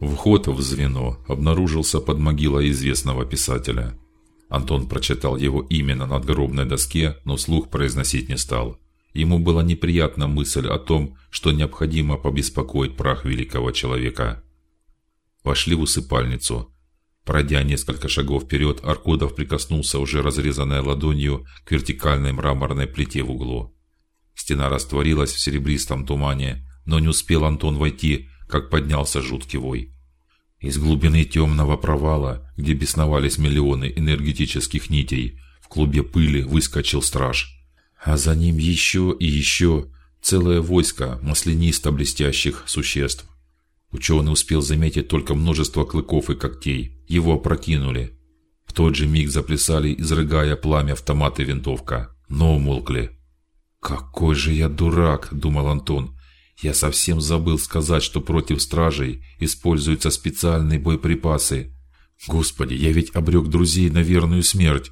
Вход в звено обнаружился под могилой известного писателя. Антон прочитал его имя на надгробной доске, но слух произносить не стал. Ему была неприятна мысль о том, что необходимо побеспокоить прах великого человека. Вошли в усыпальницу. Пройдя несколько шагов вперед, Аркудов прикоснулся уже разрезанной ладонью к вертикальной мраморной плите в углу. Стена растворилась в серебристом тумане, но не успел Антон войти, как поднялся жуткий вой. Из глубины темного провала, где бесновались миллионы энергетических нитей, в клубе пыли выскочил страж, а за ним еще и еще целое войско маслянисто блестящих существ. Ученый успел заметить только множество клыков и когтей. Его опрокинули. В тот же миг заплясали, изрыгая пламя автоматы винтовка, но умолкли. Какой же я дурак, думал Антон. Я совсем забыл сказать, что против стражей используются специальные боеприпасы. Господи, я ведь обрек друзей на верную смерть.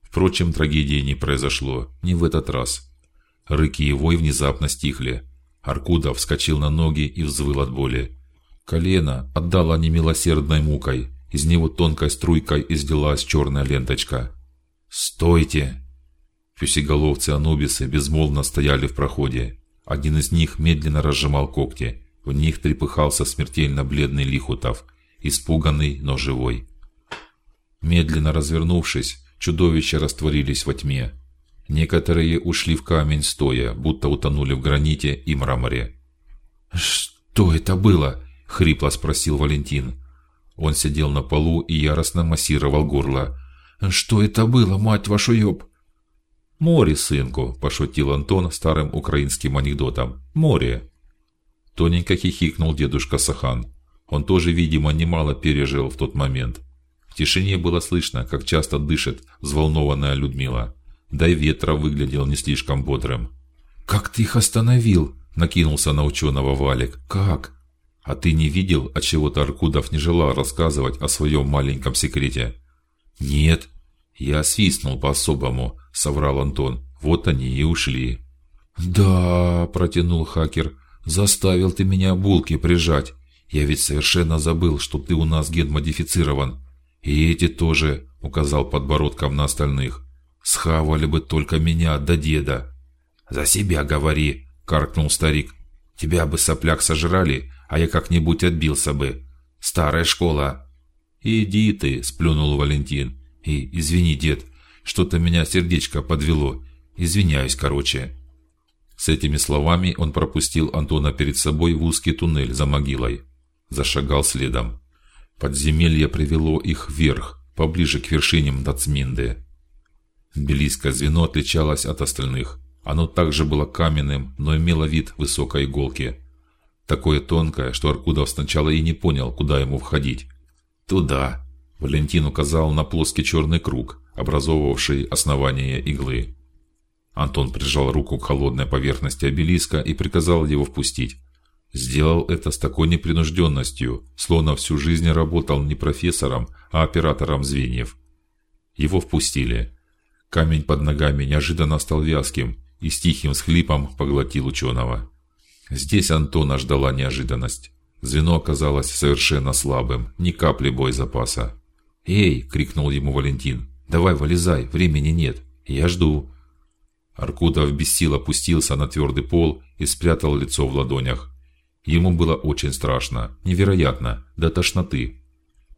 Впрочем, трагедии не произошло, не в этот раз. Рыки и вой внезапно стихли. Аркудов вскочил на ноги и взвыл от боли. Колено отдало немилосердной мукой. Из него тонкой струйкой изделась черная ленточка. Стойте! Фюсиголовцы Анубисы безмолвно стояли в проходе. Один из них медленно разжимал когти. В них трепыхался смертельно бледный Лихутов, испуганный, но живой. Медленно развернувшись, чудовища растворились во тьме. Некоторые ушли в камень стоя, будто утонули в граните и мраморе. Что это было? хрипло спросил Валентин. Он сидел на полу и яростно массировал горло. Что это было, мать вашу ёб? Море, сынку, пошутил Антон старым украинским анекдотом. Море. Тоненько хихикнул дедушка Сахан. Он тоже, видимо, немало пережил в тот момент. В тишине было слышно, как часто дышит взволнованная Людмила. Да и ветра выглядел не слишком бодрым. Как ты их остановил? Накинулся на ученого Валик. Как? А ты не видел, от чего-то Аркудов не желал рассказывать о своем маленьком секрете? Нет, я свистнул по-особому, соврал Антон. Вот они и ушли. Да, протянул хакер. Заставил ты меня булки прижать. Я ведь совершенно забыл, что ты у нас ген-модифицирован. И эти тоже, указал подбородком на остальных. Схавали бы только меня да деда. За себя говори, каркнул старик. Тебя бы сопляк сожрали, а я как-нибудь отбился бы. Старая школа. Иди ты, сплюнул Валентин. И извини, дед, что-то меня сердечко подвело. Извиняюсь, короче. С этими словами он пропустил Антона перед собой в узкий туннель за могилой. Зашагал следом. Подземелье привело их вверх, поближе к вершинам Дацминды. Белийское звено отличалось от остальных. Оно также было каменным, но имело вид высокой иголки. Такое тонкое, что Аркудов сначала и не понял, куда ему входить. Туда, Валентин указал на плоский черный круг, образовывавший основание иглы. Антон прижал руку к холодной поверхности обелиска и приказал его впустить. Сделал это с такой непринужденностью, словно всю жизнь работал не профессором, а оператором звеньев. Его впустили. Камень под ногами неожиданно стал вязким и с тихим схлипом поглотил ученого. Здесь Антона ждала неожиданность. Звено оказалось совершенно слабым, ни капли боезапаса. "Эй!" крикнул ему Валентин. "Давай вылезай, времени нет. Я жду". Аркудов без сил опустился на твердый пол и спрятал лицо в ладонях. Ему было очень страшно, невероятно, до тошноты.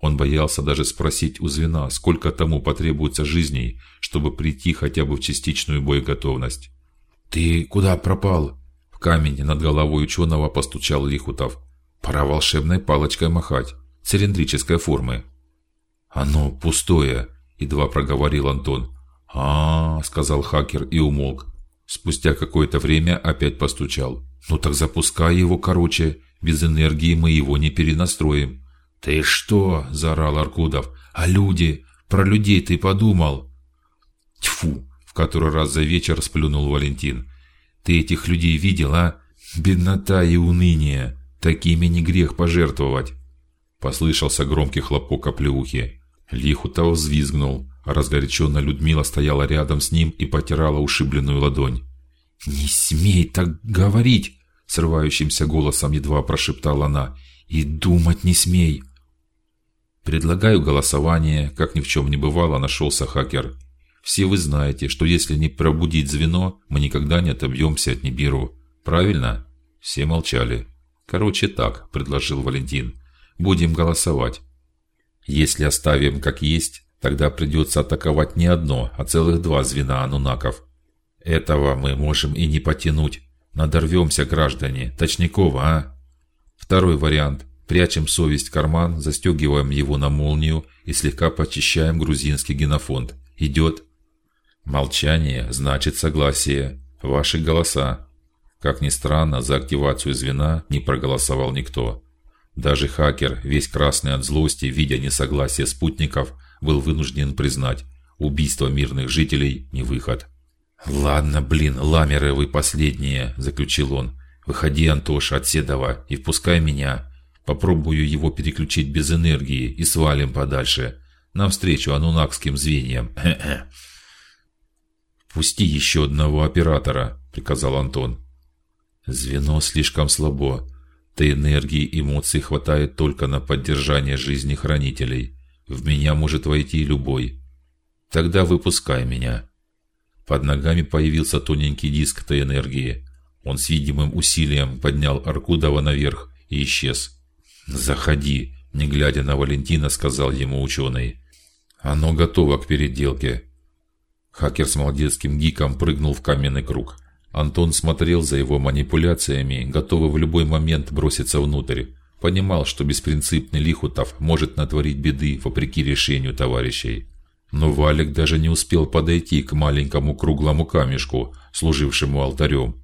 Он боялся даже спросить у звена, сколько тому потребуется жизней, чтобы прийти хотя бы в частичную боеготовность. Ты куда пропал? В камень над головой ученого постучал Лихутов. Пора волшебной палочкой махать, цилиндрической формы. Оно пустое, едва проговорил Антон. А, сказал хакер и умолк. Спустя какое-то время опять постучал. Ну так запускай его, короче. Без энергии мы его не перенастроим. Ты что? заорал Аркудов. А люди? Про людей ты подумал? Тьфу! В который раз за вечер сплюнул Валентин. Ты этих людей видел, а? Беднота и уныние. Такими не грех пожертвовать. Послышался громкий хлопок оплеухи. Лихутов взвизгнул, разгоряченная Людмила стояла рядом с ним и потирала ушибленную ладонь. Не смей так говорить, срывающимся голосом едва прошептала она. И думать не смей. Предлагаю голосование, как ни в чем не бывало, нашелся хакер. Все вы знаете, что если не пробудить звено, мы никогда не отобьемся от Нибиру. Правильно? Все молчали. Короче, так, предложил Валентин. Будем голосовать. Если оставим как есть, тогда придется атаковать не одно, а целых два звена анунаков. Этого мы можем и не потянуть. Надорвемся, граждане. Точникова, а? Второй вариант. Прячем совесть в карман, застегиваем его на молнию и слегка почищаем грузинский генофонд. Идет. Молчание значит согласие. Ваши голоса. Как ни странно, за активацию звена не проголосовал никто. Даже хакер, весь красный от злости, видя несогласие спутников, был вынужден признать: убийство мирных жителей не выход. Ладно, блин, ламеры вы последние, заключил он. Выходи, Антоша, от Седова и впускай меня. Попробую его переключить без энергии и свалим подальше, навстречу анунакским звеньям. Пусти еще одного оператора, приказал Антон. Звено слишком слабо. Ты энергии эмоций хватает только на поддержание жизни хранителей. В меня может войти любой. Тогда выпускай меня. Под ногами появился тоненький диск той энергии. Он с видимым усилием поднял Аркудова наверх и исчез. Заходи, не глядя на Валентина, сказал ему ученый. Оно готово к переделке. Хакер с молодецким гиком прыгнул в каменный круг. Антон смотрел за его манипуляциями, готовый в любой момент броситься внутрь. Понимал, что беспринципный Лихутов может натворить беды вопреки решению товарищей. Но Валик даже не успел подойти к маленькому круглому камешку, служившему алтарем.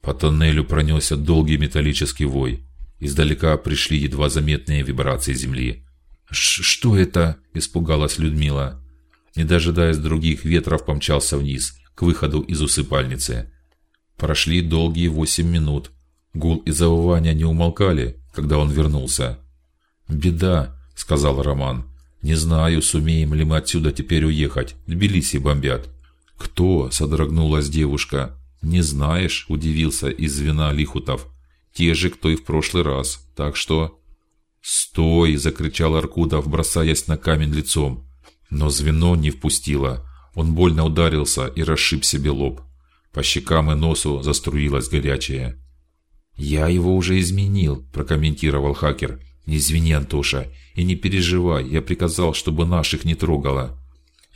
По тоннелю пронесся долгий металлический вой. Издалека пришли едва заметные вибрации земли. Что это? испугалась Людмила. Не дожидаясь других ветров, помчался вниз к выходу из усыпальницы. Прошли долгие восемь минут. Гул и завывания не умолкали, когда он вернулся. Беда, сказал Роман. Не знаю, сумеем ли мы отсюда теперь уехать. Тбилиси бомбят. Кто? содрогнулась девушка. Не знаешь? удивился из звена Лихутов. Те же, кто и в прошлый раз. Так что Стой! закричал Аркудов, бросаясь на камень лицом. Но звено не впустило. Он больно ударился и расшиб себе лоб. По щекам и носу заструилось горячее. Я его уже изменил, прокомментировал хакер. Извини, Антоша, и не переживай, я приказал, чтобы наших не трогало.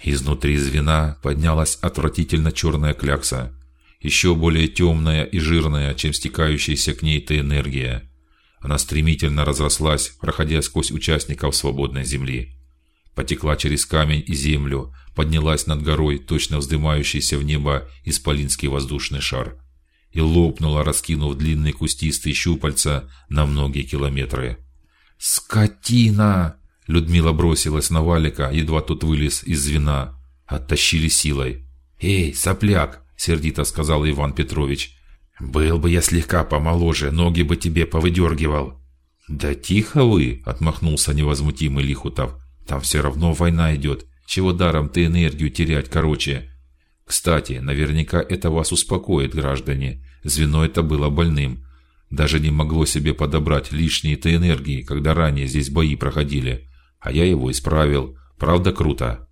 Изнутри звена поднялась отвратительно черная клякса, еще более темная и жирная, чем стекающаяся к ней та энергия. Она стремительно разрослась, проходя сквозь участников свободной земли потекла через камень и землю, поднялась над горой, точно вздымающийся в небо исполинский воздушный шар, и лопнула, раскинув длинные кустистые щупальца на многие километры. Скотина! Людмила бросилась на Валика, едва тот вылез из звена, оттащили силой. Эй, сопляк! сердито сказал Иван Петрович. Был бы я слегка помоложе, ноги бы тебе повыдергивал. Да тихо вы, отмахнулся невозмутимый Лихутов. Там все равно война идет. Чего даром ты энергию терять, короче. Кстати, наверняка это вас успокоит, граждане. Звено это было больным, даже не могло себе подобрать лишние-то энергии, когда ранее здесь бои проходили. А я его исправил. Правда круто.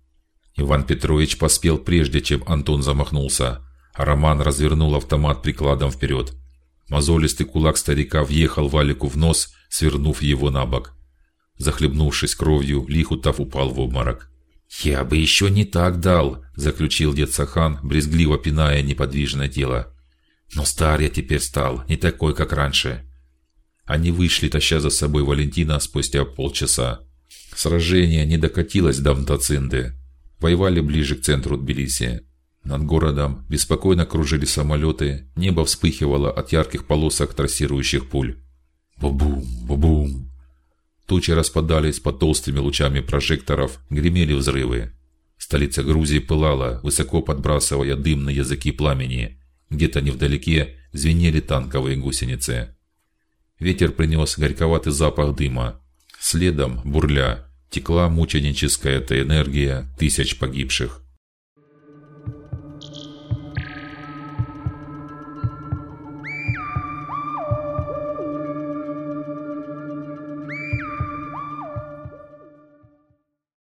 Иван Петрович поспел прежде, чем Антон замахнулся. Роман развернул автомат прикладом вперед. Мозолистый кулак старика въехал Валику в нос, свернув его на бок. Захлебнувшись кровью, Лихутов упал в обморок. Я бы еще не так дал, заключил дед Сахан, брезгливо пиная неподвижное тело. Но стар я теперь стал, не такой, как раньше. Они вышли, таща за собой Валентина спустя полчаса. Сражение не докатилось до Мтацинды. Воевали ближе к центру Тбилиси. Над городом беспокойно кружили самолеты, небо вспыхивало от ярких полосок трассирующих пуль. Бу-бум, бу-бум. Тучи распадались под толстыми лучами прожекторов, гремели взрывы. Столица Грузии пылала, высоко подбрасывая дым на языки пламени. Где-то невдалеке звенели танковые гусеницы. Ветер принес горьковатый запах дыма. Следом, бурля, текла мученическая эта энергия тысяч погибших.